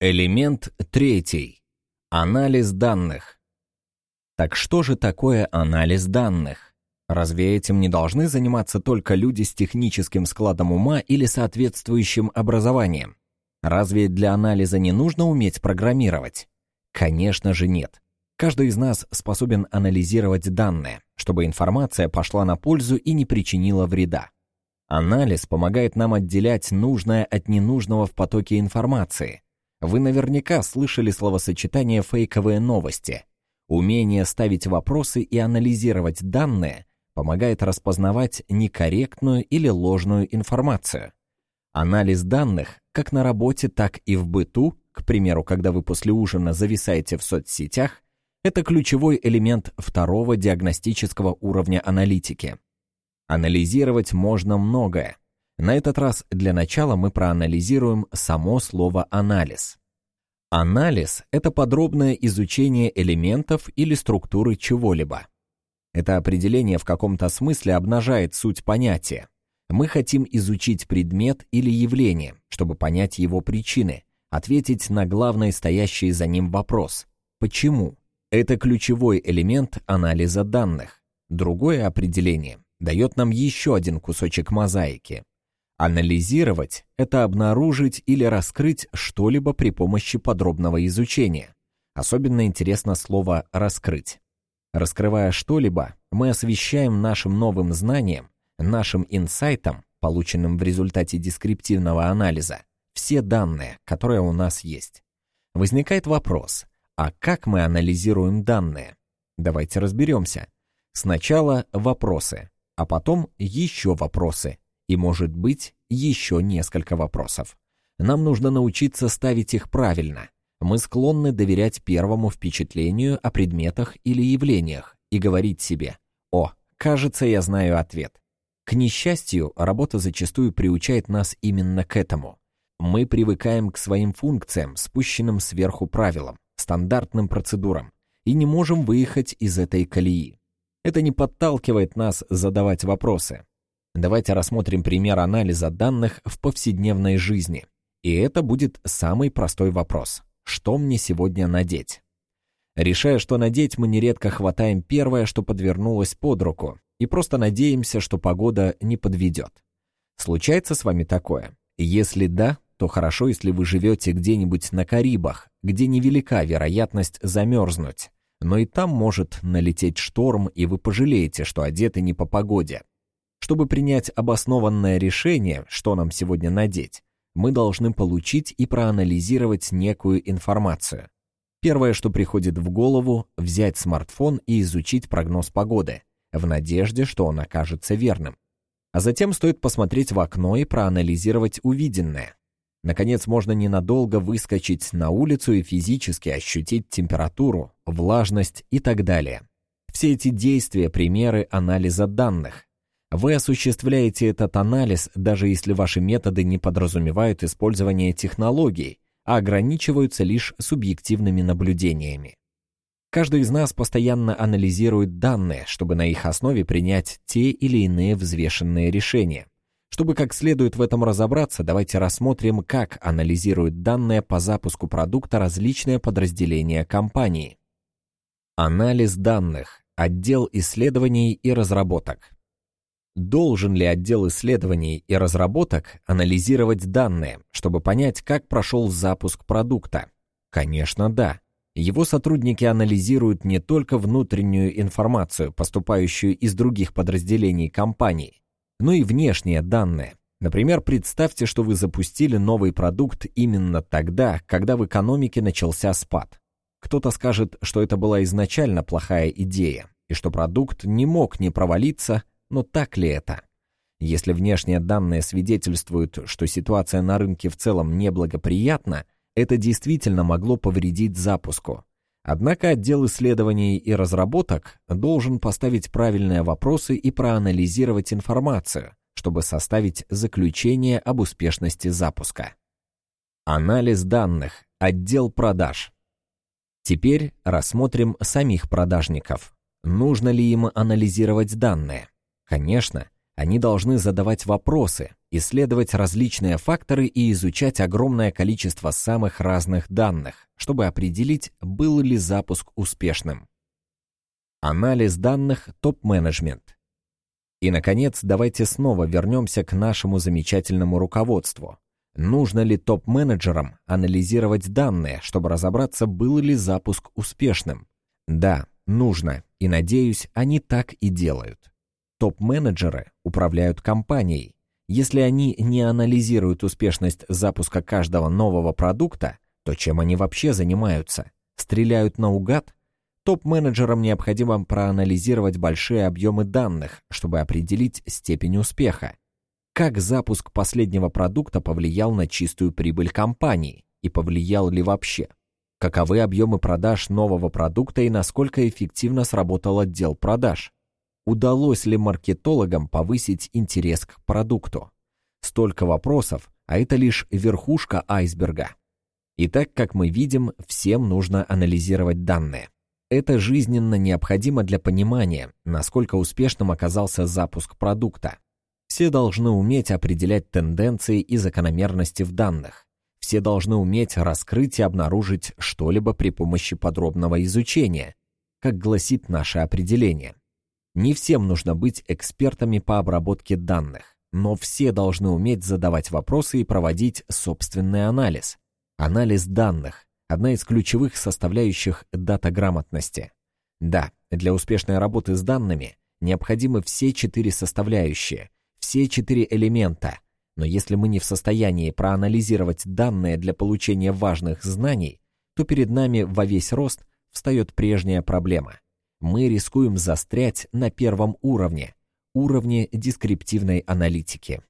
Элемент третий. Анализ данных. Так что же такое анализ данных? Разве этим не должны заниматься только люди с техническим складом ума или соответствующим образованием? Разве для анализа не нужно уметь программировать? Конечно же нет. Каждый из нас способен анализировать данные, чтобы информация пошла на пользу и не причинила вреда. Анализ помогает нам отделять нужное от ненужного в потоке информации – вы наверняка слышали словосочетание «фейковые новости». Умение ставить вопросы и анализировать данные помогает распознавать некорректную или ложную информацию. Анализ данных как на работе, так и в быту, к примеру, когда вы после ужина зависаете в соцсетях, это ключевой элемент второго диагностического уровня аналитики. Анализировать можно многое, на этот раз для начала мы проанализируем само слово «анализ». Анализ — это подробное изучение элементов или структуры чего-либо. Это определение в каком-то смысле обнажает суть понятия. Мы хотим изучить предмет или явление, чтобы понять его причины, ответить на главный стоящий за ним вопрос «почему?». Это ключевой элемент анализа данных. Другое определение дает нам еще один кусочек мозаики Анализировать — это обнаружить или раскрыть что-либо при помощи подробного изучения. Особенно интересно слово «раскрыть». Раскрывая что-либо, мы освещаем нашим новым знанием, нашим инсайтом, полученным в результате дескриптивного анализа, все данные, которые у нас есть. Возникает вопрос, а как мы анализируем данные? Давайте разберемся. Сначала вопросы, а потом еще вопросы, и, может быть, еще несколько вопросов. Нам нужно научиться ставить их правильно. Мы склонны доверять первому впечатлению о предметах или явлениях и говорить себе «О, кажется, я знаю ответ». К несчастью, работа зачастую приучает нас именно к этому. Мы привыкаем к своим функциям, спущенным сверху правилам, стандартным процедурам, и не можем выехать из этой колеи. Это не подталкивает нас задавать вопросы, Давайте рассмотрим пример анализа данных в повседневной жизни. И это будет самый простой вопрос. Что мне сегодня надеть? Решая, что надеть, мы нередко хватаем первое, что подвернулось под руку, и просто надеемся, что погода не подведет. Случается с вами такое? Если да, то хорошо, если вы живете где-нибудь на Карибах, где невелика вероятность замерзнуть. Но и там может налететь шторм, и вы пожалеете, что одеты не по погоде. Чтобы принять обоснованное решение, что нам сегодня надеть, мы должны получить и проанализировать некую информацию. Первое, что приходит в голову, взять смартфон и изучить прогноз погоды, в надежде, что он окажется верным. А затем стоит посмотреть в окно и проанализировать увиденное. Наконец, можно ненадолго выскочить на улицу и физически ощутить температуру, влажность и так далее. Все эти действия – примеры анализа данных, вы осуществляете этот анализ, даже если ваши методы не подразумевают использование технологий, а ограничиваются лишь субъективными наблюдениями. Каждый из нас постоянно анализирует данные, чтобы на их основе принять те или иные взвешенные решения. Чтобы как следует в этом разобраться, давайте рассмотрим, как анализируют данные по запуску продукта различные подразделения компании. Анализ данных. Отдел исследований и разработок. Должен ли отдел исследований и разработок анализировать данные, чтобы понять, как прошел запуск продукта? Конечно, да. Его сотрудники анализируют не только внутреннюю информацию, поступающую из других подразделений компании, но и внешние данные. Например, представьте, что вы запустили новый продукт именно тогда, когда в экономике начался спад. Кто-то скажет, что это была изначально плохая идея, и что продукт не мог не провалиться, но так ли это? Если внешние данные свидетельствуют, что ситуация на рынке в целом неблагоприятна, это действительно могло повредить запуску. Однако отдел исследований и разработок должен поставить правильные вопросы и проанализировать информацию, чтобы составить заключение об успешности запуска. Анализ данных. Отдел продаж. Теперь рассмотрим самих продажников. Нужно ли им анализировать данные? Конечно, они должны задавать вопросы, исследовать различные факторы и изучать огромное количество самых разных данных, чтобы определить, был ли запуск успешным. Анализ данных топ-менеджмент. И, наконец, давайте снова вернемся к нашему замечательному руководству. Нужно ли топ-менеджерам анализировать данные, чтобы разобраться, был ли запуск успешным? Да, нужно, и, надеюсь, они так и делают. Топ-менеджеры управляют компанией. Если они не анализируют успешность запуска каждого нового продукта, то чем они вообще занимаются? Стреляют наугад? Топ-менеджерам необходимо проанализировать большие объемы данных, чтобы определить степень успеха. Как запуск последнего продукта повлиял на чистую прибыль компании и повлиял ли вообще? Каковы объемы продаж нового продукта и насколько эффективно сработал отдел продаж? Удалось ли маркетологам повысить интерес к продукту? Столько вопросов, а это лишь верхушка айсберга. Итак, как мы видим, всем нужно анализировать данные. Это жизненно необходимо для понимания, насколько успешным оказался запуск продукта. Все должны уметь определять тенденции и закономерности в данных. Все должны уметь раскрыть и обнаружить что-либо при помощи подробного изучения, как гласит наше определение. Не всем нужно быть экспертами по обработке данных, но все должны уметь задавать вопросы и проводить собственный анализ. Анализ данных одна из ключевых составляющих датаграмотности. Да, для успешной работы с данными необходимы все четыре составляющие, все четыре элемента, но если мы не в состоянии проанализировать данные для получения важных знаний, то перед нами во весь рост встает прежняя проблема. Мы рискуем застрять на первом уровне, уровне дескриптивной аналитики.